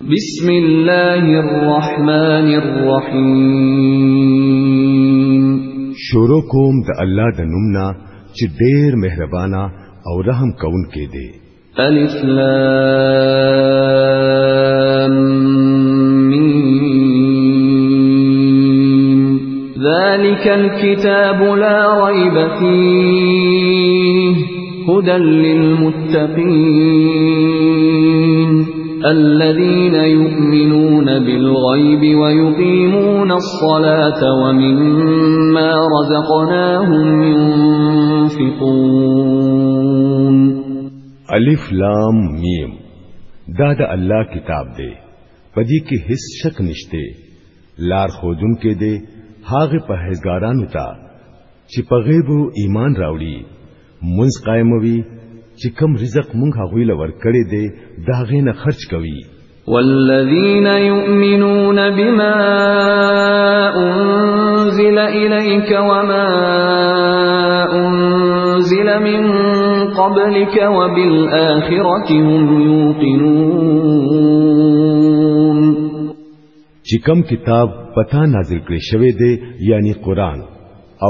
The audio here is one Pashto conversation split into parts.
بسم الله الرحمن الرحيم شروع کوم د الله د نومنا چې ډېر مهربانا او رحم کون کې دی الف لام ذلك الكتاب لا ريب فيه هدى للمتقين الذين يؤمنون بالغيب ويقيمون الصلاة ومما رزقناهم ينفقون الف لام میم دا د الله کتاب دی پدې کې هیڅ شک نشته لار خودون کې دی هاغه پهزګارانو ته چې په غیبو ایمان راوړي منځ قائموي چې کم رزق مونږ هغه لور کړی دی دا غینه خرج کوي والذين يؤمنون بما أنزل إليك وما أنزل من قبلك وبالآخرة هم يوقنون چې کم کتاب پتا نازل کړی شوی دی یعنی قران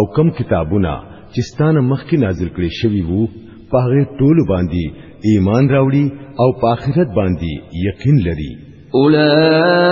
او کم کتابونه چې ستانه مخکې نازل کړی شوی وو پاغه ټول باندې ایمان راوړي او په آخرت باندې یقین لري اولئک